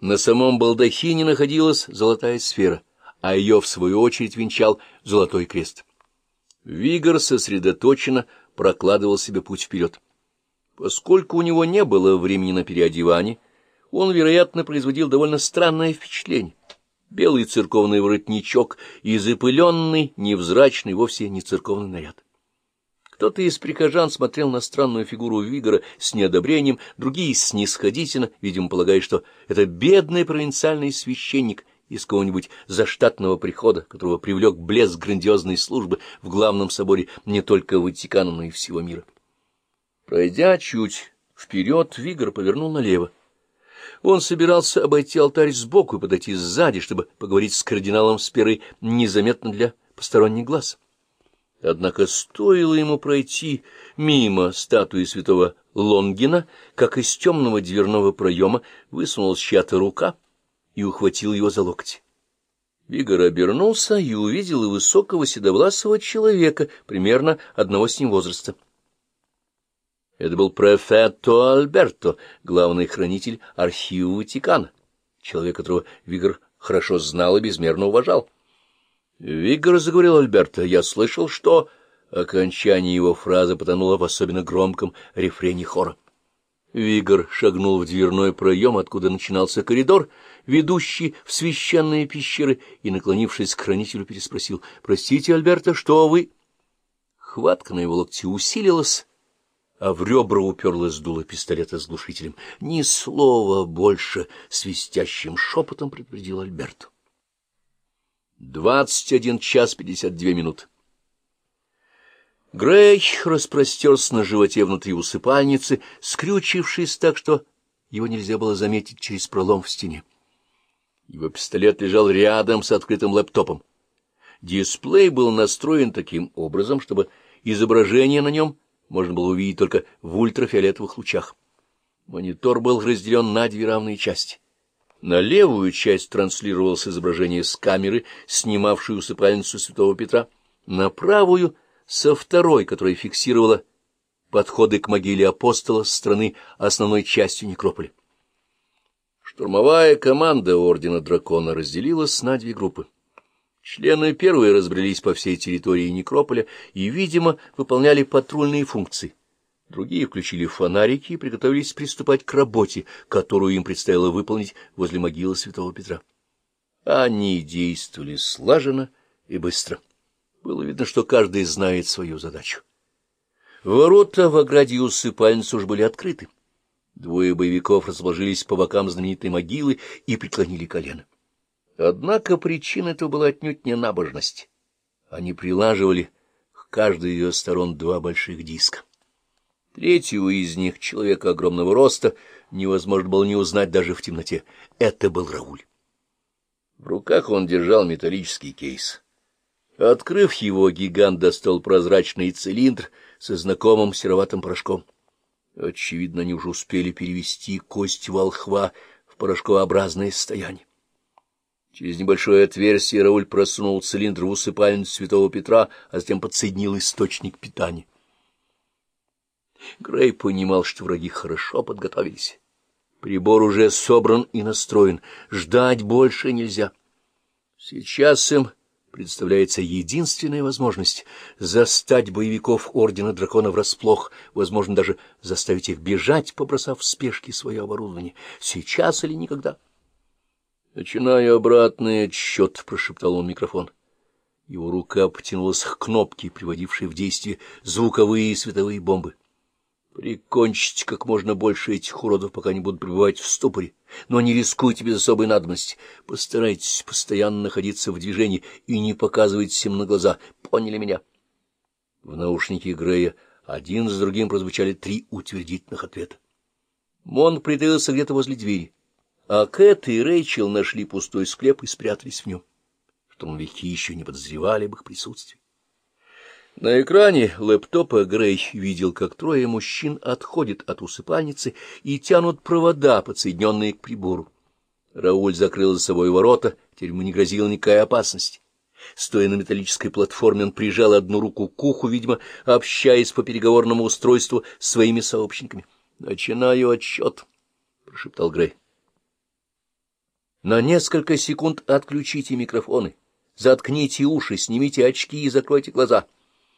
На самом балдахине находилась золотая сфера, а ее, в свою очередь, венчал золотой крест. Вигор сосредоточенно прокладывал себе путь вперед. Поскольку у него не было времени на переодевание, он, вероятно, производил довольно странное впечатление. Белый церковный воротничок и запыленный, невзрачный, вовсе не церковный наряд. Кто-то из прихожан смотрел на странную фигуру Вигора с неодобрением, другие снисходительно, видимо, полагая, что это бедный провинциальный священник из какого-нибудь заштатного прихода, которого привлек блеск грандиозной службы в главном соборе не только Ватикана, но и всего мира. Пройдя чуть вперед, Вигор повернул налево. Он собирался обойти алтарь сбоку и подойти сзади, чтобы поговорить с кардиналом Сперой незаметно для посторонних глаз. Однако стоило ему пройти мимо статуи святого Лонгина, как из темного дверного проема высунулась чья-то рука и ухватил его за локти. Вигор обернулся и увидел высокого седовласого человека, примерно одного с ним возраста. Это был префетто Альберто, главный хранитель архива Ватикана, человек, которого Вигор хорошо знал и безмерно уважал. — Вигор, — заговорил Альберто, — я слышал, что... Окончание его фразы потонуло в особенно громком рефрене хора. Вигор шагнул в дверной проем, откуда начинался коридор, ведущий в священные пещеры, и, наклонившись к хранителю, переспросил. — Простите, Альберто, что вы... Хватка на его локте усилилась, а в ребра уперлась дуло пистолета с глушителем. Ни слова больше свистящим шепотом предупредил Альберт. Двадцать один час пятьдесят две минуты. Грей распростерся на животе внутри усыпальницы, скрючившись так, что его нельзя было заметить через пролом в стене. Его пистолет лежал рядом с открытым лэптопом. Дисплей был настроен таким образом, чтобы изображение на нем можно было увидеть только в ультрафиолетовых лучах. Монитор был разделен на две равные части. На левую часть транслировалось изображение с камеры, снимавшей усыпальницу Святого Петра, на правую — со второй, которая фиксировала подходы к могиле апостола с стороны основной частью некрополя. Штурмовая команда Ордена Дракона разделилась на две группы. Члены первой разбрелись по всей территории некрополя и, видимо, выполняли патрульные функции. Другие включили фонарики и приготовились приступать к работе, которую им предстояло выполнить возле могилы святого Петра. Они действовали слаженно и быстро. Было видно, что каждый знает свою задачу. Ворота в ограде и усыпальницы уж были открыты. Двое боевиков расположились по бокам знаменитой могилы и преклонили колено. Однако причина этого была отнюдь не набожность. Они прилаживали к каждой ее сторон два больших диска. Третьего из них, человека огромного роста, невозможно было не узнать даже в темноте. Это был Рауль. В руках он держал металлический кейс. Открыв его, гигант достал прозрачный цилиндр со знакомым сероватым порошком. Очевидно, они уже успели перевести кость волхва в порошкообразное состояние. Через небольшое отверстие Рауль просунул цилиндр в усыпальницу святого Петра, а затем подсоединил источник питания. Грей понимал, что враги хорошо подготовились. Прибор уже собран и настроен. Ждать больше нельзя. Сейчас им представляется единственная возможность застать боевиков Ордена Дракона врасплох, возможно, даже заставить их бежать, побросав в спешке свое оборудование. Сейчас или никогда. «Начинаю обратный отсчет», — прошептал он микрофон. Его рука потянулась к кнопке, приводившей в действие звуковые и световые бомбы. Прикончите как можно больше этих уродов, пока они будут пребывать в ступоре, но не рискуйте без особой надобности. Постарайтесь постоянно находиться в движении и не показывайтесь им на глаза. Поняли меня? В наушнике Грея один за другим прозвучали три утвердительных ответа. Монг притаился где-то возле двери, а Кэт и Рэйчел нашли пустой склеп и спрятались в нем. Штурмовики еще не подозревали об их присутствии. На экране лэптопа Грей видел, как трое мужчин отходят от усыпальницы и тянут провода, подсоединенные к прибору. Рауль закрыл за собой ворота, теперь ему не грозила никакая опасность. Стоя на металлической платформе, он прижал одну руку к уху, видимо, общаясь по переговорному устройству с своими сообщниками. — Начинаю отсчет, — прошептал Грей. На несколько секунд отключите микрофоны, заткните уши, снимите очки и закройте глаза.